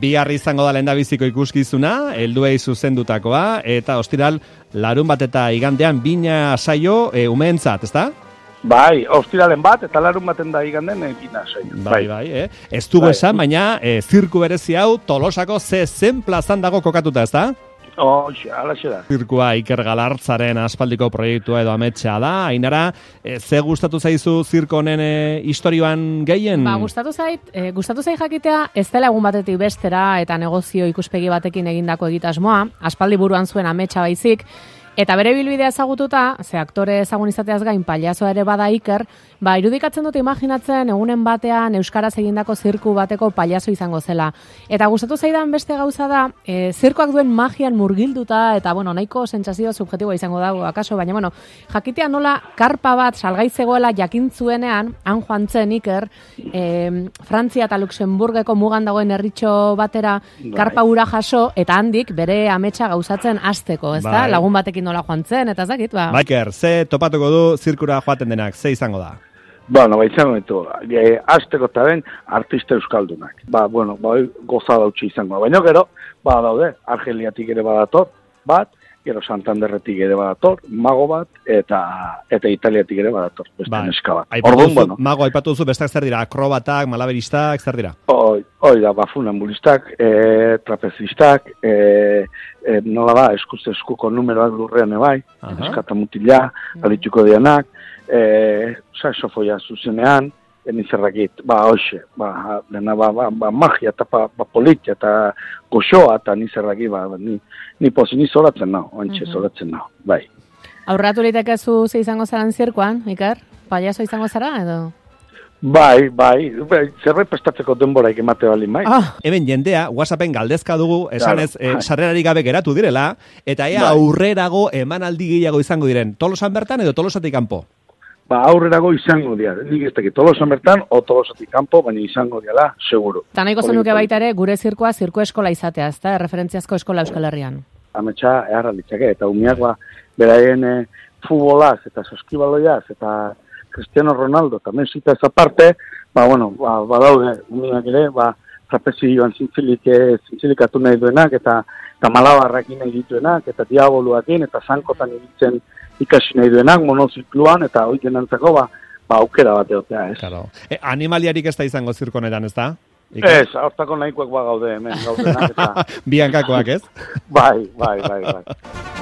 Bigarri izango da lenda biziko ikuskizuna, helduei zuzendutakoa, eta ostiral larun bat eta igandean bina saio e, umeentzat, ezta? Bai, ostiralen bat, eta larun baten da iganden e, bina saio. Bai, bai, eh? Ez dugu Bai. esan, baina e, zirku berezi hau tolosako ze zen plazan dago kokatuta, ezta? Hoxe, alaxe da. Zirkua Iker Galartzaren aspaldiko proiektua edo ametsa da. Ainara, e, ze gustatu zaizu zirko honen e, historioan gehien? Ba, gustatu zait, e, gustatu zait jakitea ez dela egun batetik bestera eta negozio ikuspegi batekin egindako egitasmoa, aspaldi buruan zuen ametsa baizik, Eta bere bilbidea ezagututa, ze aktore ezagun izateaz gain paliazoa ere bada Iker, ba, irudikatzen dute imaginatzen egunen batean Euskaraz egindako zirku bateko paliazo izango zela. Eta gustatu zaidan beste gauza da, e, zirkoak duen magian murgilduta, eta bueno, nahiko sentsazio subjetiboa izango dago, akaso, baina bueno, jakitea nola karpa bat salgai zegoela jakintzuenean, han joan zen Iker, e, Frantzia eta Luxemburgeko mugan dagoen herritxo batera Bai. karpa ura jaso, eta handik bere ametsa gauzatzen hasteko, ez da? Bai. Lagun batekin nola joan zen, eta ez dakit, ba. Baiker, ze topatuko du zirkura joaten denak, ze izango da? Bueno, ba, izango ditu, e, azteko eta den artista euskaldunak. Ba, bueno, ba, goza dautxi izango. Baina gero, ba, daude, Argeliatik ere badator, bat, gero Santanderretik ere badator, mago bat, eta eta Italiatik ere badator, beste Bai. neska bat. Aipatu Orduan, bueno, mago aipatu duzu, bestak zer dira, akrobatak, malaberistak, zer dira? Hoi, hoi da, ba, funambulistak, e, trapezistak, e, e, nola da, eskuz eskuko numeroak lurrean ebai, Aha. eskata mutila, alituko dianak, e, saxofoia zuzenean, enizerrakit, ba, hoxe, ba, dena, ba, ba, ba magia, eta ba, ba politia, eta goxoa, eta nizerraki, ba, ba, ni, ni pozi, ni zoratzen nao, ointxe Mhm. zoratzen nao, bai. Aurratu litekezu ze izango zaran zirkoan, Iker? Paiazo izango zara, edo? Bai, bai, bai, zerbait prestatzeko denboraik emate bali, bai. Ah, Hemen jendea, WhatsAppen galdezka dugu, esanez, Claro. eh, sarrerari gabe geratu direla, eta ea Bai. aurrerago emanaldi gehiago izango diren, tolosan bertan edo tolosatik kanpo? Ba, aurrerago izango dira, nik ez dakit, tolosan bertan, o tolosatik kanpo, baina izango diala, seguro. eta nahiko zenuke baita ere, gure zirkoa zirko eskola izatea, ez da? Referentziazko eskola Euskal Herrian. ametsa eharra litzake, eta umiak ba, beraien e, futbolaz, eta saskibaloiaz, eta Cristiano Ronaldo, eta Messi eta ez aparte, ba, bueno, ba, badaude, umiak ere, ba, trapezioan zintzilik, e, zintzilikatu nahi duenak, eta, eta malabarrakin nahi dituenak, eta diaboluakin, eta zankotan ibiltzen ikasi nahi duenak, monozikluan, eta hoi denantzako, ba, ba, aukera bat egotea, ez? Claro. E, animaliarik ez da izango zirkonetan, ez da? Ez, hortako nahikoak ba gaude hemen, gaudenak, eta Biankakoak, ez? bai, bai, bai, bai.